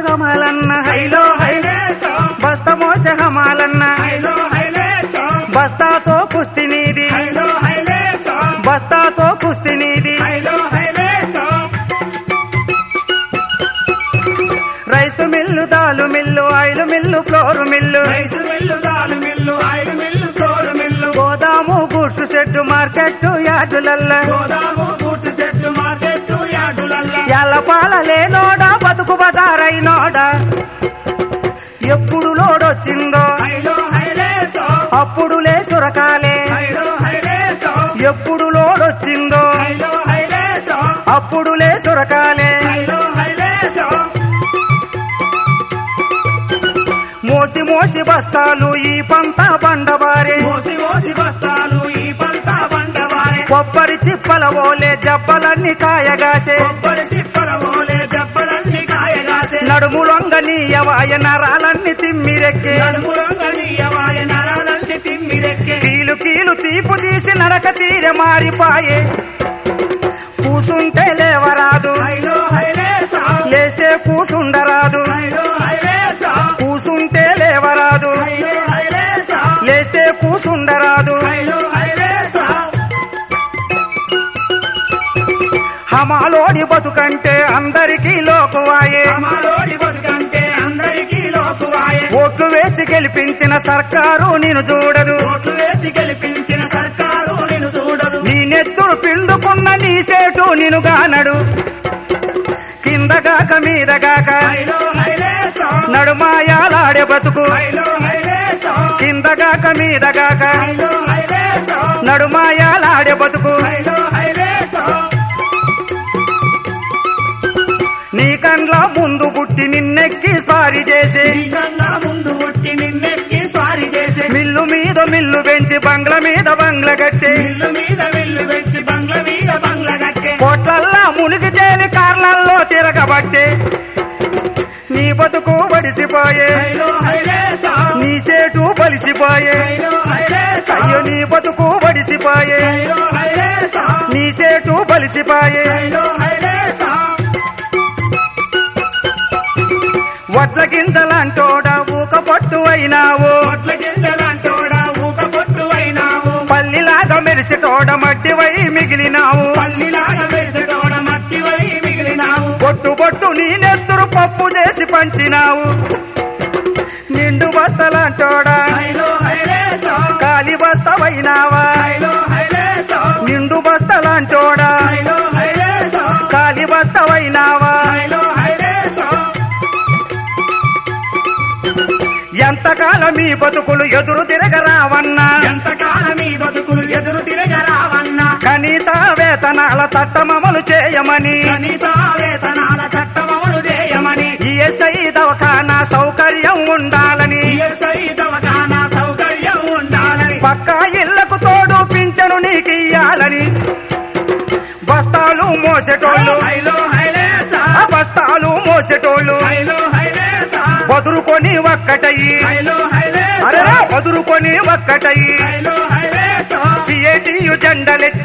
మోసె హమాలన్న హైలో హైలేసో. బస్త మోసె హమాలన్న. హైలో హైలేసో. బస్తాతో కుస్తీ నీది. హైలో హైలేసో. బస్తాతో కుస్తీ నీది. హైలో హైలేసో. Rice mill dal mill oil mill flour mill. Rice mill dal mill oil mill flour mill. గోదాము goods shed market యార్డులల్ల. గోదాము గూడ్స్ చెట్టు మార్కెట్ యార్డులల్ల. ఎల్లపాల లేనోడా బతుకు బజారైనోడా ఎప్పుడు లోడొచ్చిందో? అప్పుడు లే సురకాలే. హైలో హైలేసో ఎప్పుడు లోడొచ్చిందో? అప్పుడు లే సురకాలే. హైలో హైలేసో మోసి మోసి బస్తాలు ఈ పంట బండబారే మోసి మోసి బస్తాలు ఈ పంట బండవారే. కొబ్బరి చిప్పల ఓలే జబ్బలన్నీ కాయగాసే. కొబ్బరి దెబ్బలన్నీ కాయగాసే నడుములొంగ నీయవాయ నరాలన్నీ తిమ్మిరెక్కి. నడుములంగనీయవాయ నరాలన్నీ తిమ్మిరెక్కే. కీలు కీలు తీపు తీసి నడక తీరె మారిపాయే. కూసుంటే లేవరాదు. లేస్తే కూసుండరాదు. హమాలోని బతుకంటే అందరికీ లోకువాయే. అమరోడి బతుకంటే అందరికీ లోకువాయే. ఓట్లు వేసి గెలిపించిన సర్కారు నిన్ను చూడదు. ఓట్లు వేసి గెలిపించిన సర్కారు నిన్ను చూడదు. నీ నెత్తురు పిండుకున్న నీ సేటు నిన్ను గానడు. కిందగాక మీదగాక నడుమాయాలాడే బతుకు. కిందగాక మీదగాక మిల్లు పెంచి బంగ్ల మీద బంగ్ల కట్టి. మిల్లు మీద మిల్లు పెంచి బంగ్ల మీద బంగ్ల కట్టే. కోట్లల్లా మునిగి తేలి కార్లల్లో తిరగబట్టే. నీ బతుకు బడిసిపోయే నీ సేటు బలిసిపోయే. హైలో హైలేసో అయ్యో నీ బతుకు బడిసిపోయే నీ సేటు బలిసిపోయే. హైలో హైలేసో వడ్ల గింజలంటోడా ఊక పట్టు అయినావు. పొట్ల మిగిలినావు. పల్లిలాగా వేసటోడ మట్టివై మిగిలినావు. బొట్టు బొట్టు నీ నెత్తురు పప్పు చేసి పంచినావు. నిండు బస్తలంటోడా. హైలో హైలేసో కాలి బస్తవైనావా. నిండు బస్తలంటోడా. హైలో హైలేసో కాలి బస్తవైనావా. ఎంతకాలం మీ బతుకులు ఎదురు తిరగరావన్నా. వేతనాల చట్టమమలు చేయమని. కనీస వేతనాల చట్టమవలు చేయమని. ఈఎస్ఐ దవాఖానా సౌకర్యం ఉండాలని. ఈఎస్ఐ దవాఖానా సౌకర్యం ఉండాలని. పక్కా ఇళ్ళకు తోడు పింఛను నీకు ఇయ్యాలని బస్తాలు మోసేటోళ్ళు. బస్తాలు మోసేటోళ్ళు. బదురుకొని ఒక్కటయ్యి. అరే బదురుకొని ఒక్కటయ్యి. సిఐటియు జెండలెత్తి